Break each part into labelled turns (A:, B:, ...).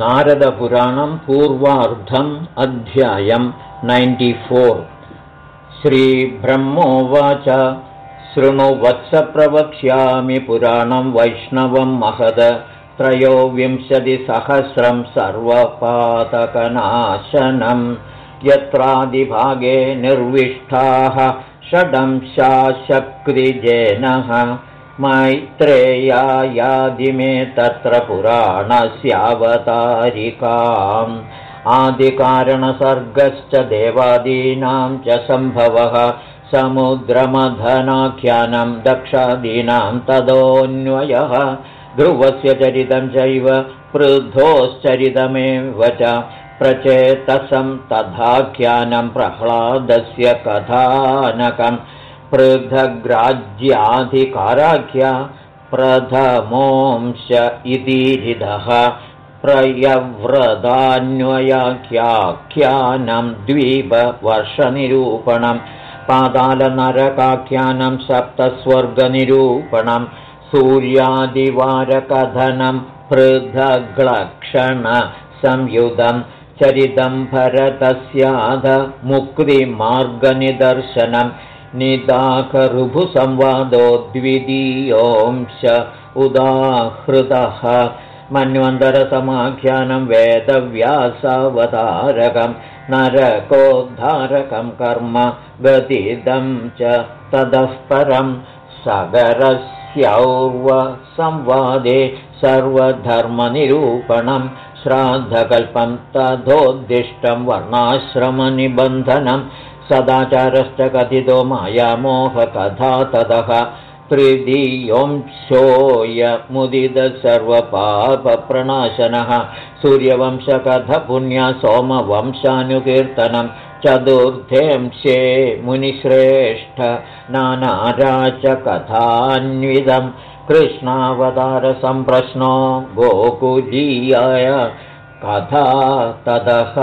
A: नारदपुराणं पूर्वार्धम् अध्यायम् नैन्टिफोर् श्रीब्रह्मोवाच शृणुवत्सप्रवक्ष्यामि पुराणं वैष्णवं महद त्रयोविंशतिसहस्रं सर्वपातकनाशनं यत्रादिभागे निर्विष्टाः षडंशाशक्तिजेनः मैत्रेयायादिमे तत्र पुराणस्यावतारिकाम् आदिकारणसर्गश्च देवादीनां च सम्भवः समुद्रमधनाख्यानं दक्षादीनां तदोऽन्वयः ध्रुवस्य चरितं चैव पृथोश्चरितमेव च प्रचेतसं तथाख्यानं प्रह्लादस्य कथानकम् पृथग्राज्याधिकाराख्या प्रथमोंश इतिरिदः प्रयव्रतान्वयाख्याख्यानं द्वीपवर्षनिरूपणं पादालनरकाख्यानं सप्तस्वर्गनिरूपणं सूर्यादिवारकथनं पृथग्लक्षणसंयुधं चरितं भरतस्याध मुक्तिमार्गनिदर्शनं निदाकरुभुसंवादो द्वितीयोंश उदाहृतः मन्वन्तरसमाख्यानं वेदव्यासावतारकं नरकोद्धारकं कर्म गतिदं च ततः परं सगरस्यौर्वसंवादे सर्वधर्मनिरूपणं श्राद्धकल्पं तथोद्दिष्टं वर्णाश्रमनिबन्धनं सदाचारश्च कथितो मायामोहकथा ततः तृतीयोंशोऽयमुदित सर्वपापप्रणाशनः। सूर्यवंशकथपुण्या सोमवंशानुकीर्तनं चतुर्थेंशे मुनिश्रेष्ठ नानाराचकथान्विदं कृष्णावतारसम्प्रश्नो गोकुलीयाय। कथा ततः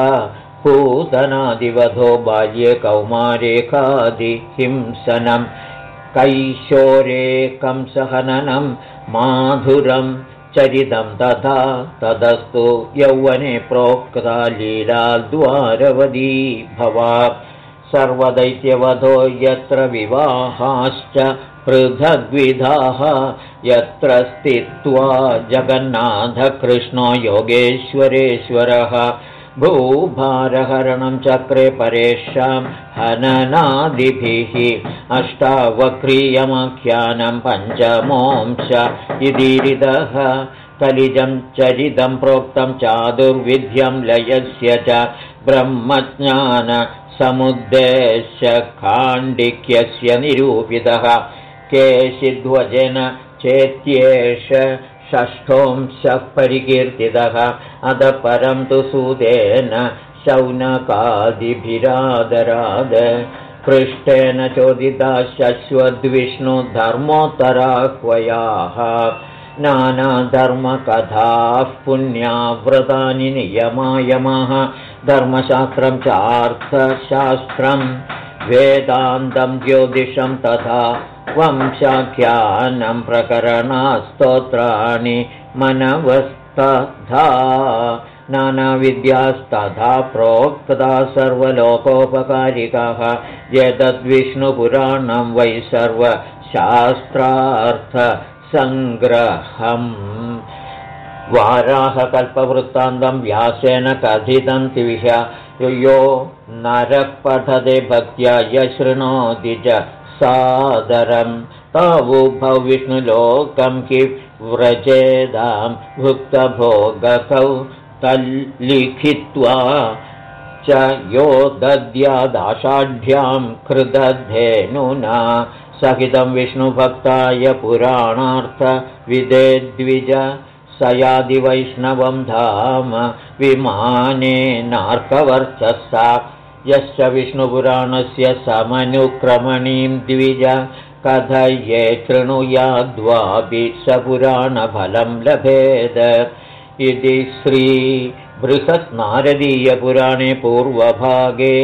A: कौमारेकादिहिंसनम् कैशोरे कंसहननं माधुरं चरितं तथा तदस्तु यौवने प्रोक्ता लीलाद्वारवदी भवा। सर्वदैत्यवधो यत्र विवाहाश्च पृथग्विधाः यत्र स्थित्वा जगन्नाथकृष्णो योगेश्वरेश्वरः भूभारहरणं चक्रे परेषां हननादिभिः अष्टावक्रियमाख्यानं पञ्चमोंश इदीरितः कलिजं चरितं प्रोक्तं चादुर्विध्यं लयस्य च ब्रह्मज्ञानसमुद्देश्य निरूपितः केशिध्वजेन चेत्येष षष्ठोंशः परिकीर्तितः। अध परं तु सूदेन शौनकादिभिरादराद। पृष्ठेन चोदिता शश्वद्विष्णुधर्मोत्तराह्वयाः। नानाधर्मकथाः पुण्याव्रतानि नियमायमः। धर्मशास्त्रं चार्थशास्त्रं वेदान्तं ज्योतिषं तथा वंशाख्यानं प्रकरणास्तोत्राणि मनवस्तथा नानाविद्यास्तथा प्रोक्ता सर्वलोकोपकारिकाः एतद्विष्णुपुराणं वै सर्वशास्त्रार्थसङ्ग्रहम् वाराहकल्पवृत्तान्तं व्यासेन कथितं तिविह यो नरः पठते भक्त्या यशृणोति च सादरं। तावुभौ विष्णुलोकं हि व्रजेदां भुक्तभोगकौ तल्लिखित्वा च यो दद्यादाषाढ्यां कृदधेनुना सहितं विष्णुभक्ताय पुराणार्थविदे द्विज स यादिवैष्णवं धाम विमानेनार्कवर्चसा यश्च विष्णुपुराणस्य समनुक्रमणीं द्विज कथये शृणुयाद्वापि स पुराणफलं लभेद। इति श्रीबृहत्नारदीयपुराणे पूर्वभागे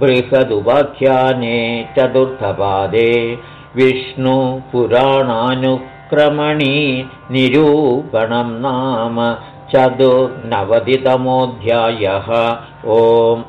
A: बृहदुपाख्याने चतुर्थपादे विष्णुपुराणानुक्रमणी निरूपणं नाम चतुर्नवतितमोऽध्यायः। ओम्